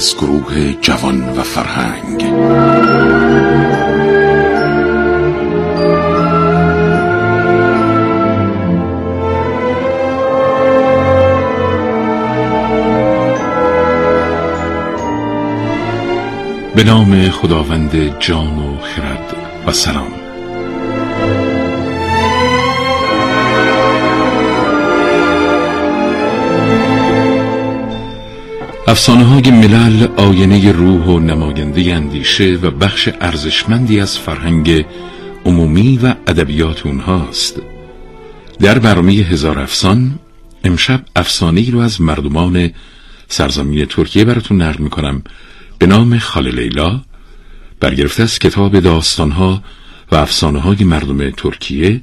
از گروه جوان و فرهنگ. به نام خداوند جان و خرد و سلام. افسانه های ملل آینه روح و نماینده اندیشه و بخش ارزشمندی از فرهنگ عمومی و ادبیات اونهاست. در برنامه هزار افسان امشب افسانه رو از مردمان سرزمین ترکیه براتون نقل می‌کنم. به نام خال لیلا. برگرفته از کتاب داستانها و افسانه های مردم ترکیه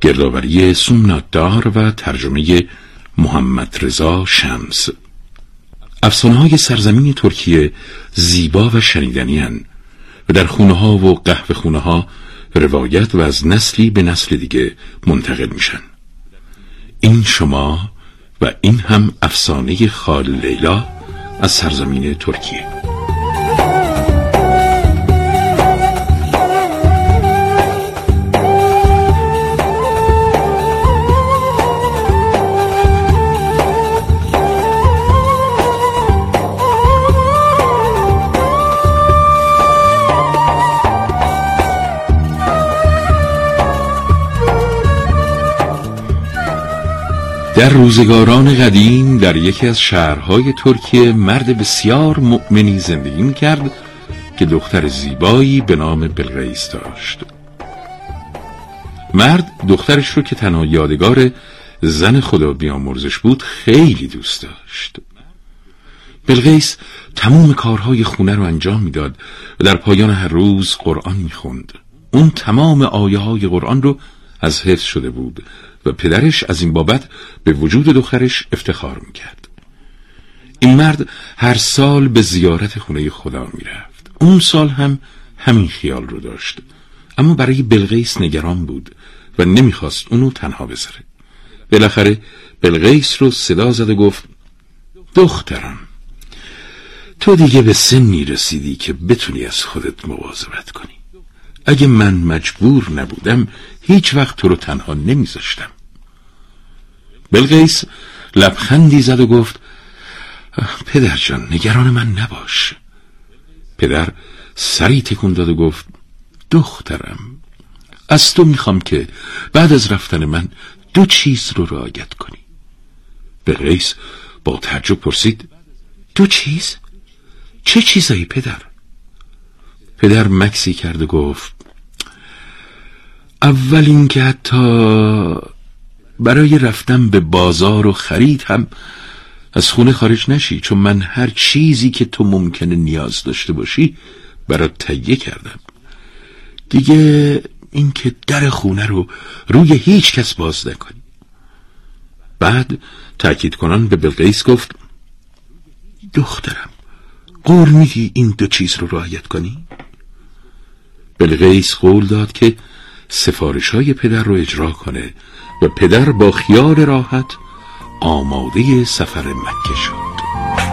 گردآوری سومناددار و ترجمه محمد رضا شمس. افسانه های سرزمین ترکیه زیبا و شنیدنی و در خونه ها و قهوه خونه ها روایت و از نسلی به نسل دیگه منتقل میشن. این شما و این هم افسانه خال لیلا از سرزمین ترکیه. در روزگاران قدیم در یکی از شهرهای ترکیه مرد بسیار مؤمنی زندگی می‌کرد که دختر زیبایی به نام بلغیس داشت. مرد دخترش رو که تنها یادگار زن خدا بیامرزش بود خیلی دوست داشت. بلغیس تموم کارهای خونه رو انجام می‌داد و در پایان هر روز قرآن می‌خوند. اون تمام آیه های قرآن رو از حفظ شده بود. و پدرش از این بابت به وجود دخترش افتخار می‌کرد. این مرد هر سال به زیارت خونه خدا می‌رفت. اون سال هم همین خیال رو داشت. اما برای بلغیس نگران بود و نمی‌خواست اونو تنها بذاره. بالاخره بلغیس رو صدا زد و گفت دخترم تو دیگه به سنی رسیدی که بتونی از خودت مواظبت کنی. اگه من مجبور نبودم هیچ وقت تو رو تنها نمیذاشتم بلغیس لبخندی زد و گفت پدر جان نگران من نباش پدر سری تکون داد و گفت دخترم از تو می‌خوام که بعد از رفتن من دو چیز رو رعایت کنی بلغیس با تعجب پرسید دو چیز؟ چه چیزایی پدر؟ پدر مکسی کرد و گفت اول اینکه حتی برای رفتن به بازار و خرید هم از خونه خارج نشی چون من هر چیزی که تو ممکنه نیاز داشته باشی برات تهیه کردم دیگه اینکه در خونه رو روی هیچ کس باز نکنی بعد تأکید کنان به بلقیس گفت دخترم قول میدی این دو چیز رو رعایت کنی؟ بلغیس قول داد که سفارش های پدر رو اجرا کنه و پدر با خیال راحت آماده سفر مکه شد.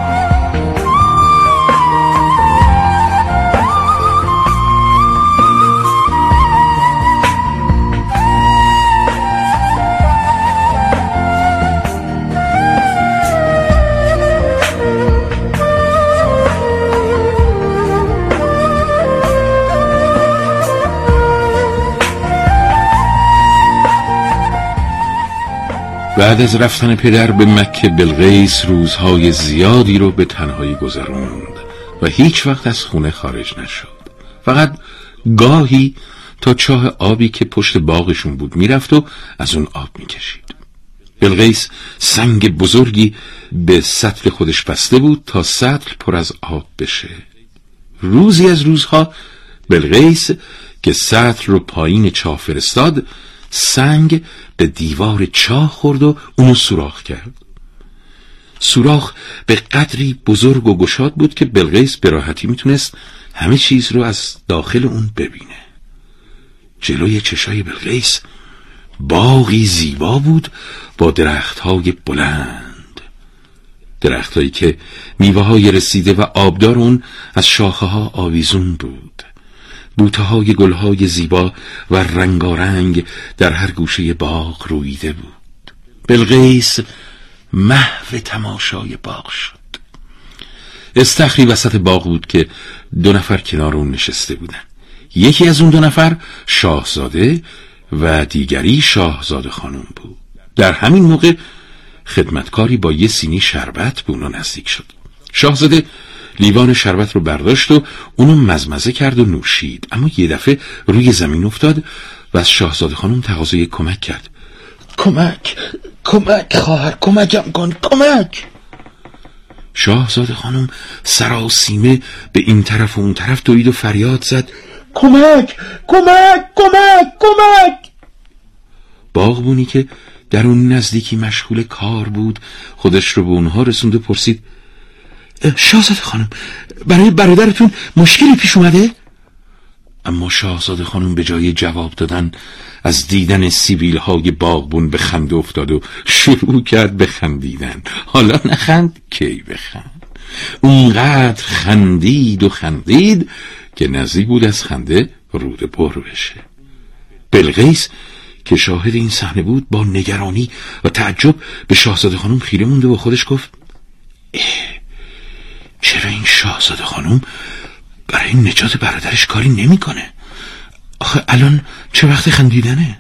بعد از رفتن پدر به مکه بلغیس روزهای زیادی رو به تنهایی گذروند و هیچ وقت از خونه خارج نشد. فقط گاهی تا چاه آبی که پشت باغشون بود می‌رفت و از اون آب می‌کشید. بلغیس سنگ بزرگی به سطل خودش بسته بود تا سطل پر از آب بشه. روزی از روزها بلغیس که سطل رو پایین چاه فرستاد سنگ به دیوار چاه خورد و اونو سوراخ کرد. سوراخ به قدری بزرگ و گشاد بود که بلغیس به راحتی می‌تونست همه چیز رو از داخل اون ببینه. جلوی چشای بلغیس باغی زیبا بود با درختهای بلند. درختهایی که میوه های رسیده و آبدار اون از شاخه ها آویزون بود. بوته های گل های زیبا و رنگارنگ در هر گوشه باغ رویده بود. بلغیس محو تماشای باغ شد. استخری وسط باغ بود که دو نفر کنار اون نشسته بودن. یکی از اون دو نفر شاهزاده و دیگری شاهزاده خانم بود. در همین موقع خدمتکاری با یه سینی شربت به اونا نزدیک شد. شاهزاده لیوان شربت رو برداشت و اونو مزمزه کرد و نوشید. اما یه دفعه روی زمین افتاد و از شاهزاده خانم تقاضای کمک کرد. کمک کمک خواهر کمکم کن کمک! شاهزاده خانم سراسیمه به این طرف و اون طرف دوید و فریاد زد. کمک کمک کمک کمک! باغبونی که در اون نزدیکی مشغول کار بود خودش رو به اونها رسوند و پرسید شاهزاده خانم برای برادرتون مشکلی پیش اومده؟ اما شاهزاده خانم به جای جواب دادن از دیدن سیبیل های باغبون به خنده افتاد و شروع کرد به خندیدن. حالا نخند کی بخند اونقدر خندید و خندید که نزدیک بود از خنده رود بر بشه. بلغیس که شاهد این صحنه بود با نگرانی و تعجب به شاهزاده خانم خیره مونده و خودش گفت چرا این شاهزاده خانم برای نجات برادرش کاری نمی‌کنه؟ آخه الان چه وقت خندیدنه؟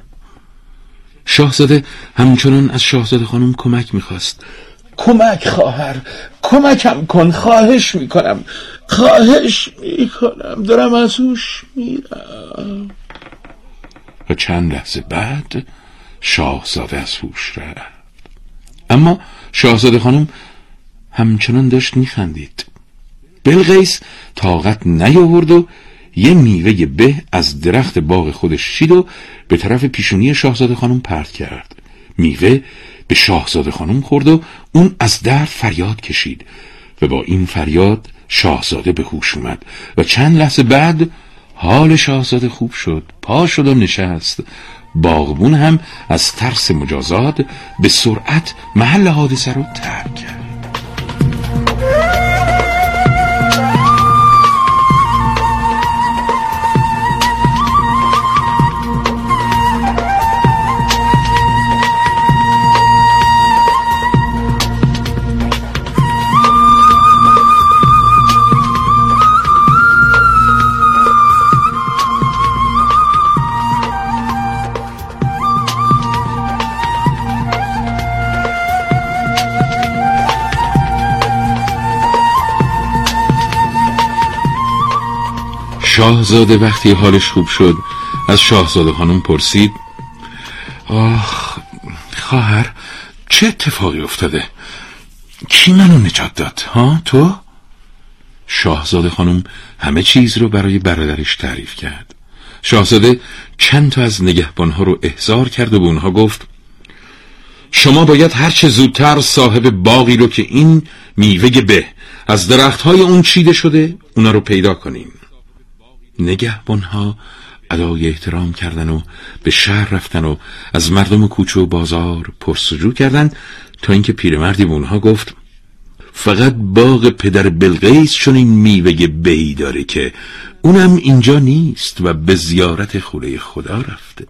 شاهزاده همچنان از شاهزاده خانم کمک می‌خواست. کمک خواهر کمکم کن خواهش می‌کنم خواهش می‌کنم دارم از هوش میرم. و چند لحظه بعد شاهزاده از هوش رفت. اما شاهزاده خانم همچنان داشت میخندید. بلغیس طاقت نیاورد و یه میوه به از درخت باغ خودش شید و به طرف پیشونی شاهزاده خانم پرت کرد. میوه به شاهزاده خانم خورد و اون از درد فریاد کشید و با این فریاد شاهزاده به هوش اومد و چند لحظه بعد حال شاهزاده خوب شد پا شد و نشست. باغبون هم از ترس مجازات به سرعت محل حادثه رو ترک کرد. شاهزاده وقتی حالش خوب شد از شاهزاده خانم پرسید آخ خواهر چه اتفاقی افتاده؟ کی منو نجات داد ها؟ تو؟ شاهزاده خانم همه چیز رو برای برادرش تعریف کرد. شاهزاده چند تا از نگهبانها رو احضار کرد و به اونها گفت شما باید هرچه زودتر صاحب باقی رو که این میوه به از درختهای اون چیده شده اونا رو پیدا کنین نگهبانها ادای احترام کردن و به شهر رفتن و از مردم کوچه و بازار پرسجو کردن تا اینکه پیرمردی به اونها گفت فقط باغ پدر بلغیس چون این میوه بهی داره که اونم اینجا نیست و به زیارت خونه خدا رفته.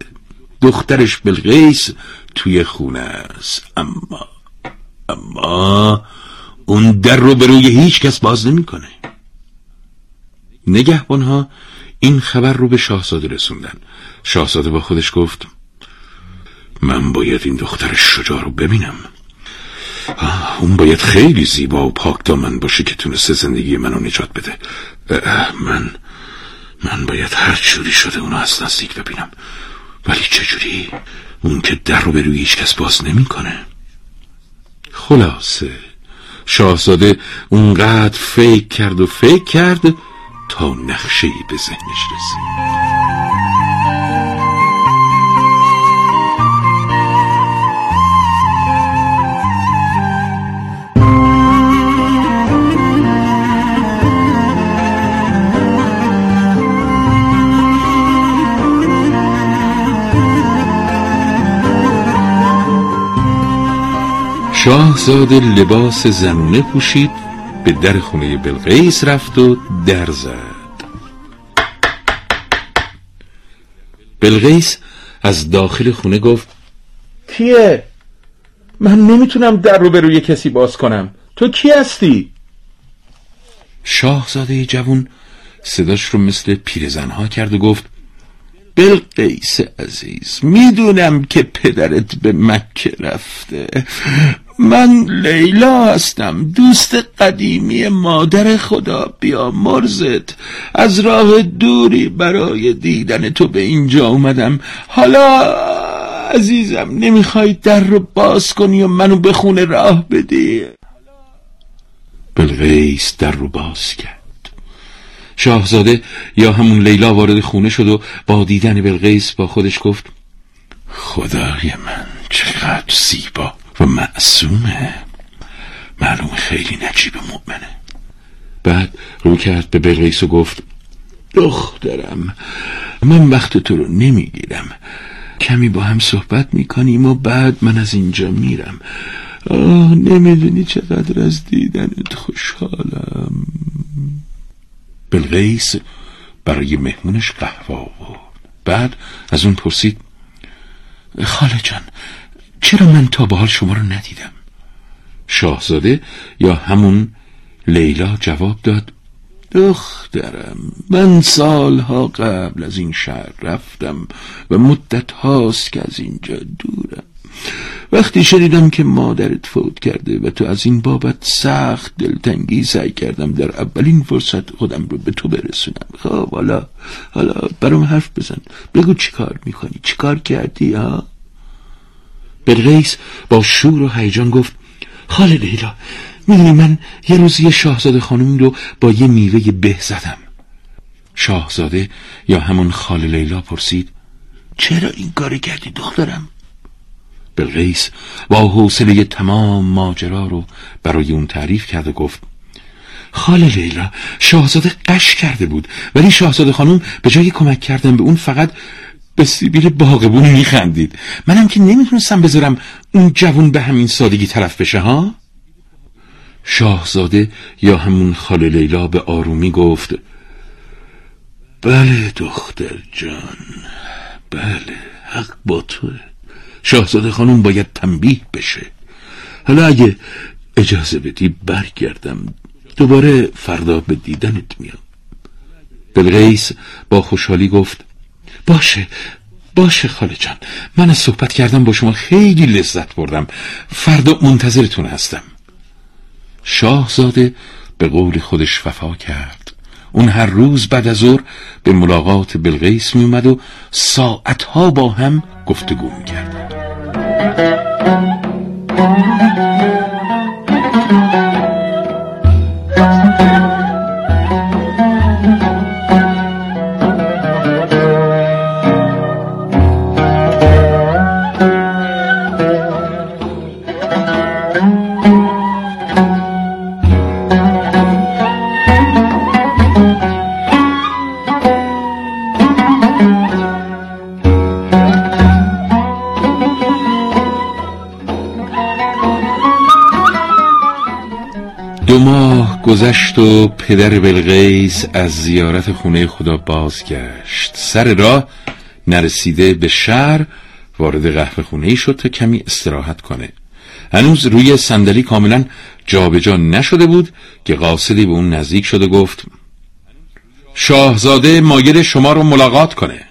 دخترش بلغیس توی خونه است. اما اما اون در رو به روی هیچ کس باز نمی‌کنه. نگهبانها این خبر رو به شاهزاده رسوندن. شاهزاده با خودش گفت من باید این دختر شجاع رو ببینم. اون باید خیلی زیبا و پاک دامن باشه که تونسته زندگی منو نجات بده. من من باید هر جوری شده اونو از نزدیک ببینم. ولی چجوری؟ اون که در رو به روی هیچ کس باز نمی‌کنه. خلاصه شاهزاده اونقدر فکر کرد و فکر کرد تا نقشه به ذهنش رسید. شاهزاده لباس زنه پوشید به در خونه بلقیس رفت و در زد بلقیس از داخل خونه گفت کیه؟ من نمی‌تونم در رو به روی کسی باز کنم تو کی هستی؟ شاهزاده جوون صداش رو مثل پیرزنها کرد و گفت بلقیس عزیز می‌دونم که پدرت به مکه رفته من لیلا هستم دوست قدیمی مادر خدا. بیا مرزت از راه دوری برای دیدن تو به اینجا اومدم. حالا عزیزم نمی‌خوای در رو باز کنی و منو به خونه راه بدی؟ بلغیس در رو باز کرد. شاهزاده یا همون لیلا وارد خونه شد و با دیدن بلغیس با خودش گفت خدای من چقدر زیبا. و معصومه. معلوم خیلی نجیب مؤمنه. بعد رو کرد به بلغیس و گفت دخترم من وقت تو رو نمی‌گیرم. کمی با هم صحبت می‌کنیم و بعد من از اینجا میرم. آه نمی‌دونی چقدر از دیدنت خوشحالم. بلغیس برای مهمونش قهوه آورد. بعد از اون پرسید خاله جان چرا من تا به حال شما رو ندیدم؟ شاهزاده یا همون لیلا جواب داد دخترم من سالها قبل از این شهر رفتم و مدت هاست که از اینجا دورم. وقتی شنیدم که مادرت فوت کرده و تو از این بابت سخت دلتنگی سعی کردم در اولین فرصت خودم رو به تو برسونم. خب حالا حالا برام حرف بزن. بگو چی کار می‌کنی؟ چی کار کردی ها؟ بلغیس با شور و هیجان گفت خاله لیلا می‌دونی من یه روز یه شاهزاده خانمی رو با یه میوه به زدم. شاهزاده یا همون خاله لیلا پرسید چرا این کاری کردی دخترم؟ بلغیس با حوصله تمام ماجرا رو برای اون تعریف کرد و گفت خاله لیلا شاهزاده قش کرده بود ولی شاهزاده خانم به جای کمک کردن به اون فقط به سیبیل باغبون میخندید. منم که نمی‌تونستم بذارم اون جوون به همین سادگی طرف بشه ها؟ شاهزاده یا همون خاله لیلا به آرومی گفت بله دختر جان بله حق با توه. شاهزاده خانم باید تنبیه بشه. حالا اگه اجازه بدی برگردم دوباره فردا به دیدنت میام. بلغیس با خوشحالی گفت باشه باشه خاله جان. من از صحبت کردم با شما خیلی لذت بردم. فردا منتظرتون هستم. شاهزاده به قول خودش وفا کرد. اون هر روز بعد از ظهر به ملاقات بلغیس می اومد و ساعتها با هم گفتگو می کرد. و پدر بلغیس از زیارت خونه خدا بازگشت. سر راه نرسیده به شهر وارد قهوه خونه شد تا کمی استراحت کنه. هنوز روی صندلی کاملا جابجا نشده بود که قاصدی به اون نزدیک شد و گفت شاهزاده مایل شما رو ملاقات کنه.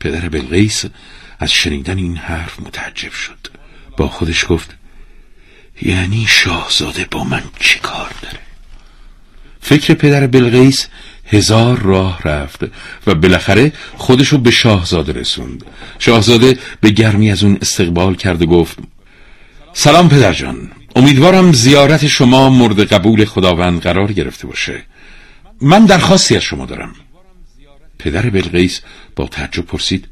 پدر بلغیس از شنیدن این حرف متعجب شد. با خودش گفت یعنی شاهزاده با من چی کار داره؟ فکر پدر بلغیس هزار راه رفت و بالاخره خودشو به شاهزاده رسوند. شاهزاده به گرمی از اون استقبال کرد و گفت سلام پدر جان امیدوارم زیارت شما مورد قبول خداوند قرار گرفته باشه. من درخواستی از شما دارم. پدر بلغیس با تعجب پرسید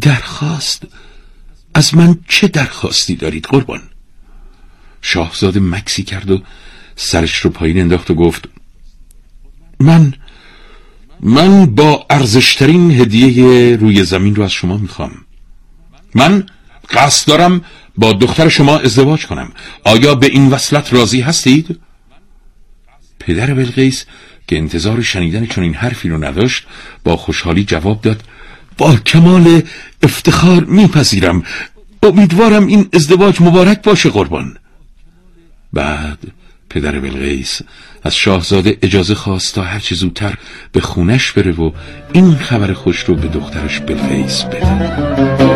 درخواست؟ از من چه درخواستی دارید قربان؟ شاهزاده مکسی کرد و سرش رو پایین انداخت و گفت من من با ارزشترین هدیه روی زمین رو از شما می‌خوام. من قصد دارم با دختر شما ازدواج کنم. آیا به این وصلت راضی هستید؟ پدر بلقیس که انتظار شنیدن چنین حرفی رو نداشت با خوشحالی جواب داد با کمال افتخار میپذیرم. امیدوارم این ازدواج مبارک باشه قربان. بعد پدر بلغیس از شاهزاده اجازه خواست تا هرچی زودتر به خونش بره و این خبر خوش رو به دخترش بلغیس بده.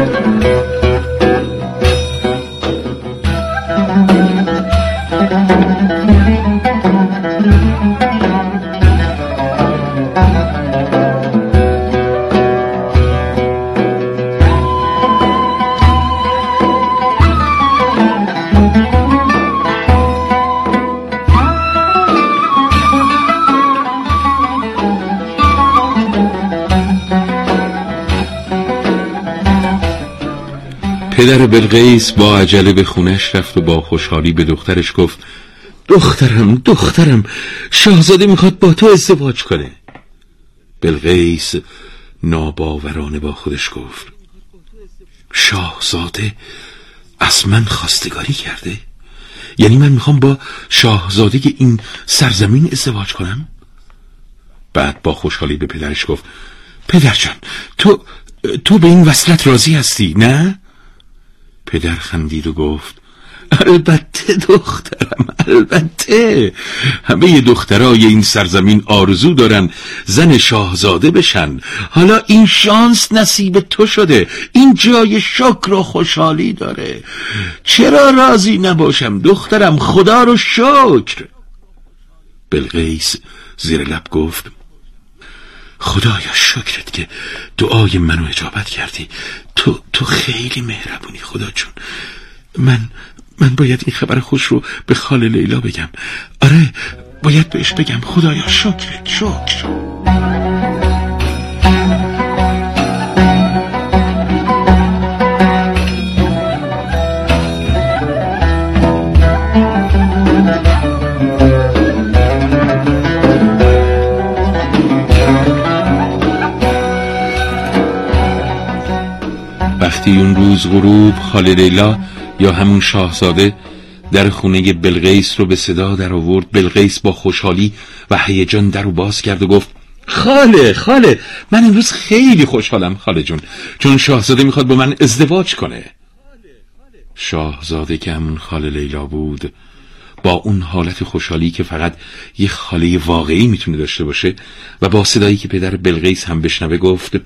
پدر بلقیس با عجله به خونش رفت و با خوشحالی به دخترش گفت دخترم دخترم شاهزاده می‌خواد با تو ازدواج کنه. بلقیس ناباورانه با خودش گفت شاهزاده از من خواستگاری کرده؟ یعنی من می‌خوام با شاهزاده این سرزمین ازدواج کنم؟ بعد با خوشحالی به پدرش گفت پدرجان تو تو به این وصلت راضی هستی نه؟ پدر خندید و گفت البته دخترم البته. همه دخترای این سرزمین آرزو دارن زن شاهزاده بشن. حالا این شانس نصیب تو شده این جای شکر و خوشحالی داره. چرا راضی نباشم دخترم؟ خدا رو شکر. بلغیس زیر لب گفت خدایا شکرت که دعای منو اجابت کردی. تو تو خیلی مهربونی خدا چون من من باید این خبر خوش رو به خاله لیلا بگم. آره باید بهش بگم. خدایا شکرت شکر. غروب خاله لیلا یا همون شاهزاده در خونه بلغیس رو به صدا در آورد. بلغیس با خوشحالی و هیجان در رو باز کرد و گفت خاله خاله من امروز خیلی خوشحالم خاله جون چون شاهزاده می‌خواد با من ازدواج کنه. شاهزاده که همون خاله لیلا بود با اون حالت خوشحالی که فقط یه خاله واقعی می‌تونه داشته باشه و با صدایی که پدر بلغیس هم بشنوه گفت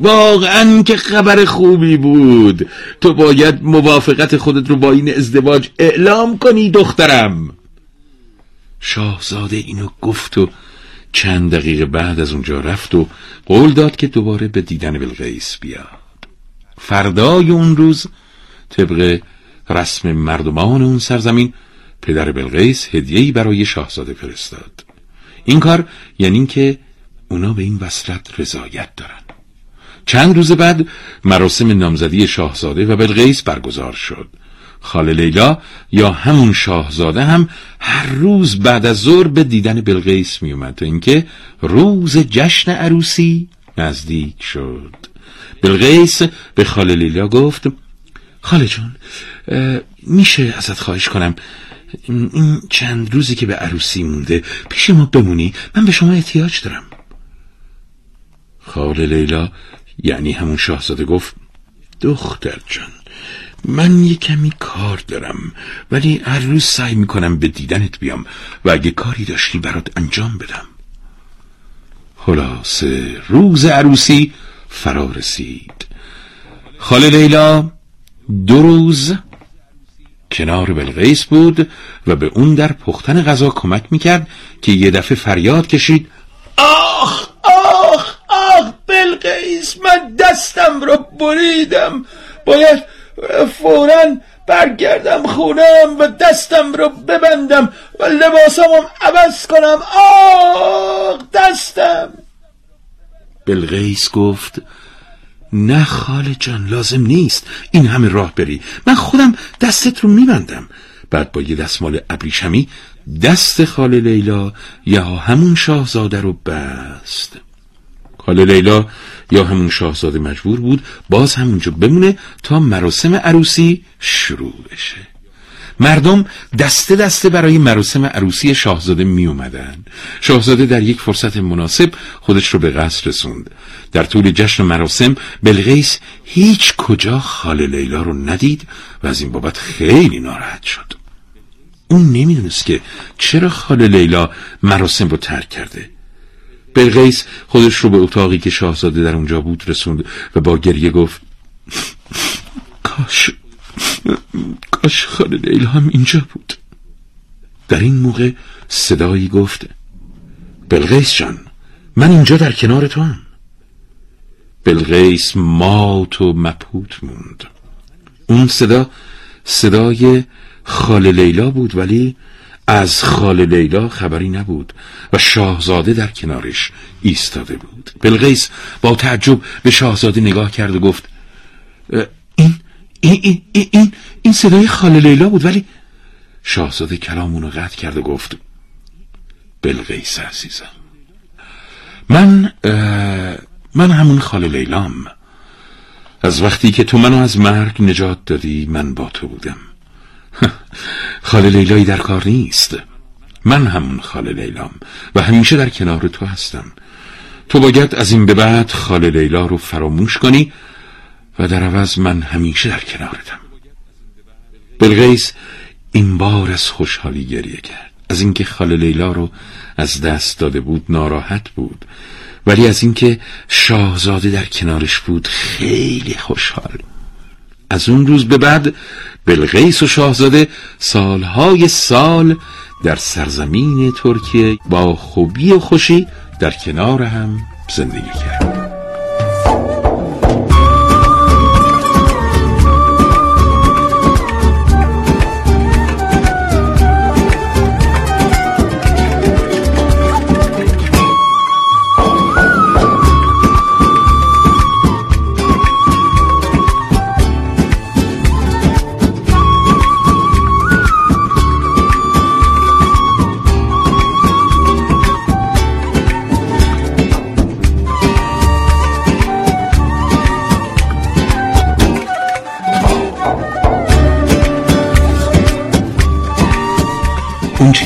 واقعا که خبر خوبی بود. تو باید موافقت خودت رو با این ازدواج اعلام کنی دخترم. شاهزاده اینو گفت و چند دقیقه بعد از اونجا رفت و قول داد که دوباره به دیدن بلغیس بیاد. فردای اون روز طبق رسم مردمان اون سرزمین پدر بلغیس هدیه‌ای برای شاهزاده فرستاد. این کار یعنی که اونا به این وصلت رضایت دارن. چند روز بعد مراسم نامزدی شاهزاده و بلغیس برگزار شد. خاله لیلا یا همون شاهزاده هم هر روز بعد از ظهر به دیدن بلغیس می اومد تا اینکه روز جشن عروسی نزدیک شد. بلغیس به خاله لیلا گفت خاله جون میشه ازت خواهش کنم این چند روزی که به عروسی مونده پیش ما بمونی من به شما احتیاج دارم. خاله لیلا یعنی همون شاهزاده گفت دختر جان من یه کمی کار دارم ولی هر روز سعی می‌کنم به دیدنت بیام و اگه کاری داشتی برات انجام بدم. خلاصه روز عروسی فرا رسید. خاله لیلا دو روز کنار بلغیس بود و به اون در پختن غذا کمک می‌کرد که یه دفعه فریاد کشید آخ آخ آخ بلقیس من دستم رو بریدم. باید فورا برگردم خونم و دستم رو ببندم و لباسمم عوض کنم. آخ دستم. بلقیس گفت نه خاله جان لازم نیست. این همه راه بری. من خودم دستت رو میبندم. بعد با یه دستمال ابریشمی دست خاله لیلا یا همون شاهزاده رو بست. خاله لیلا یا همون شاهزاده مجبور بود باز همونجا بمونه تا مراسم عروسی شروع بشه. مردم دسته دسته برای مراسم عروسی شاهزاده می اومدن. شاهزاده در یک فرصت مناسب خودش رو به قصر رسوند. در طول جشن مراسم بلغیس هیچ کجا خاله لیلا رو ندید و از این بابت خیلی ناراحت شد. اون نمی‌دونست که چرا خاله لیلا مراسم رو ترک کرده. بلغیس خودش رو به اتاقی که شاهزاده در اونجا بود رسوند و با گریه گفت کاش کاش لیلا هم اینجا بود. در این موقع صدایی گفت بلغیس جان من اینجا در کنار تو هم. بلغیس مات و مپوت موند. اون صدا صدای خاله لیلا بود ولی از خاله لیلا خبری نبود و شاهزاده در کنارش ایستاده بود. بلغیس با تعجب به شاهزاده نگاه کرد و گفت این این این این, این صدای خاله لیلا بود ولی شاهزاده کلامونو قطع کرد و گفت بلغیس عزیزم من من همون خاله لیلام. از وقتی که تو منو از مرگ نجات دادی من با تو بودم. خاله لیلایی در کار نیست. من همون خاله لیلام و همیشه در کنار تو هستم. تو باید از این به بعد خاله لیلا رو فراموش کنی و در عوض من همیشه در کنارتم. بلغیس این بار از خوشحالی گریه کرد. از اینکه خاله لیلا رو از دست داده بود ناراحت بود. ولی از اینکه شاهزاده در کنارش بود خیلی خوشحال. از اون روز به بعد بلغیس و شاهزاده سالهای سال در سرزمین ترکیه با خوبی و خوشی در کنار هم زندگی کرد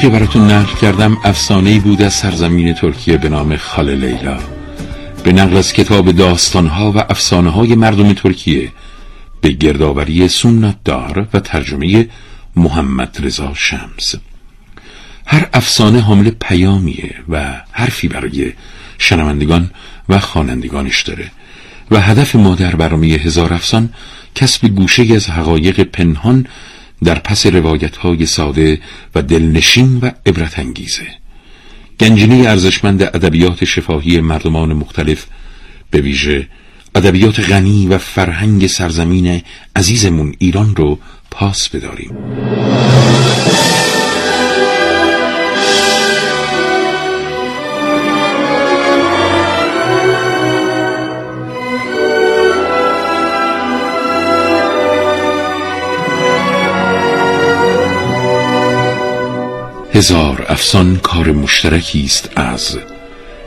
که براتون نقل کردم افسانه بود از سرزمین ترکیه به نام خاله لیلا. به نقل از کتاب داستانها و افسانه های مردم ترکیه به گردآوری سنت دار و ترجمه محمد رضا شمس. هر افسانه حامل پیامیه و حرفی برای شنوندگان و خوانندگانش داره و هدف ما در برنامه هزار افسان کسب گوشه از حقایق پنهان در پس روایت های ساده و دلنشین و عبرت انگیزه گنجینه ارزشمند ادبیات شفاهی مردمان مختلف به ویژه ادبیات غنی و فرهنگ سرزمین عزیزمون ایران رو پاس بداریم. هزار افسان کار مشترکی است از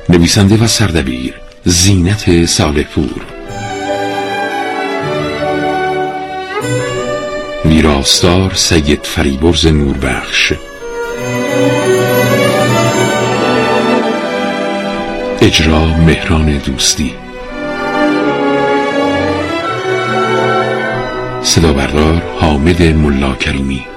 نویسنده و سردبیر زینت سالپور ویراستار سید فریبرز نوربخش. اجرا مهران دوستی. صدا بردار حامد ملا کریمی